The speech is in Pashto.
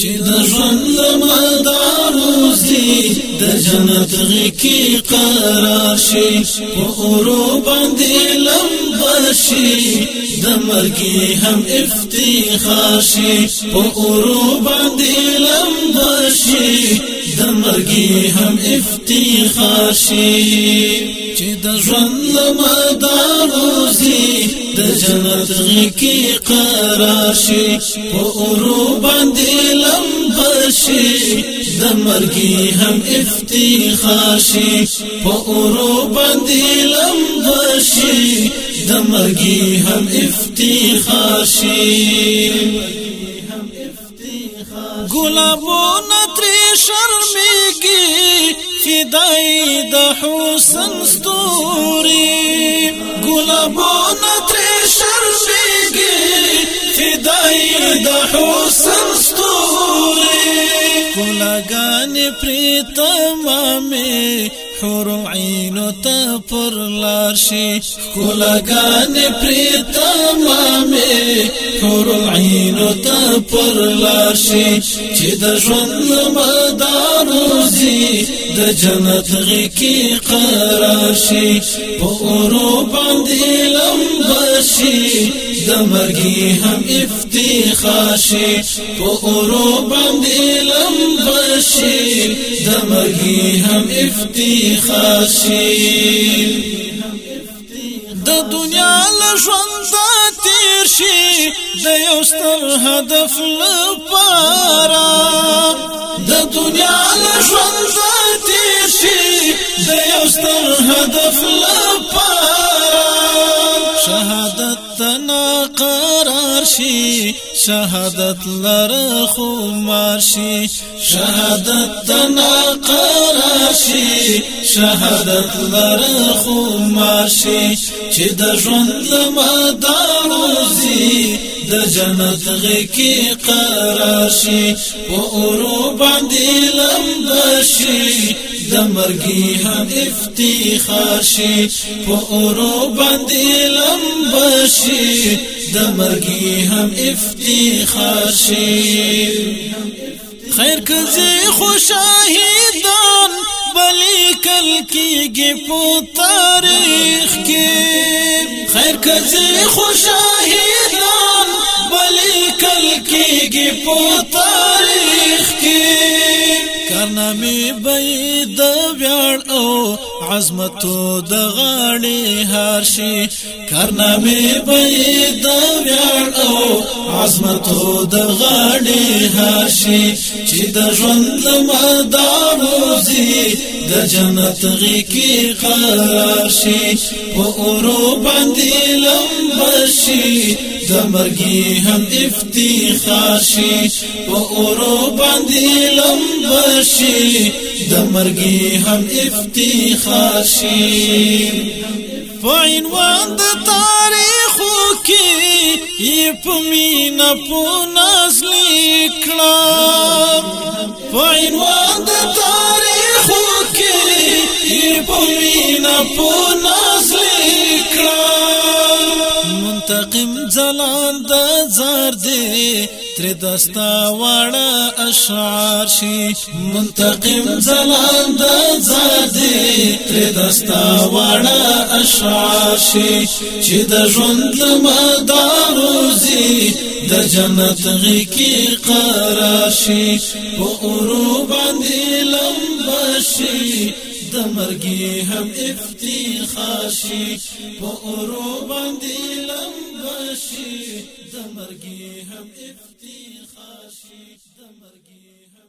چې د ژوند لمدار وزي د جنت غکی قرار شي په اورو باندې لمبر شي د مرګ هم افتخار شي په اورو باندې لمبر شي د مرګ هم افتخار شي چې د ژوند لمدار بدغی کی قرار شي او اورو باندې لمبر شي د مرګي هم افتخار شي او اورو باندې لمبر شي د مرګي هم افتخار شي ګلابونه تری شرمېږي فدای د حسن ستور خدای د حسن ستوري کلاګان پری تمامه حور عین ته پر لار شي کلاګان پری تمامه حور عین ته پر لار شي چې د ژوند مدار روزي د جنت غکی قرار شي په اورو باندې لمبه شي د مرګي هم افتخار شي په اورو باندې لمبه شي د مرګي هم افتخار شي د دنیا له ژوند تیر شي د یو ستر هدف لپاره ستر هدف لپاره شهادت تنا قرار شي شهادت لر خو مارشي شهادت تنا قرار شي شهادت لر خو مارشي چې د ژوند مداروزي د جنت غکی قرار شي په اورو باندې لمبشي دمرګي هم افتخار شي په اورو باندې لمب شي دمرګي هم افتخار شي خیر کزي خوشاهدان بلی کل کیږي په تاریخ کې خیر کزي خوشاهدان بلی کل کیږي په تاریخ کې کارنامه به د ویاړ او عظمتو د غاړې هار شي کارنامه به د ویاړ او عظمتو د غاړې هار شي چې د ژوند مداروزي د جنت غیکی قرار شي او اورو باندې لمبشي د مرګي هم افتخار شي په اورو باندې لمبر شي د مرګي هم افتخار شي فعنوان د تاریخو کې یې په مینا په ناز لیکلا فعنوان د تاریخو کې یې په مینا په ناز مستقیم ځلان د زار دی تر دستا واړه اشعار شي منتقم ځلان د زار دی تر دستا واړه اشعار شي چې د ژوند مداروزي د جنت غیکی قرار شي په اورو باندې لمبشي د مرګي هم افتخار شي په اورو باندې لمبه شي د مرګي هم افتخار شي د مرګي هم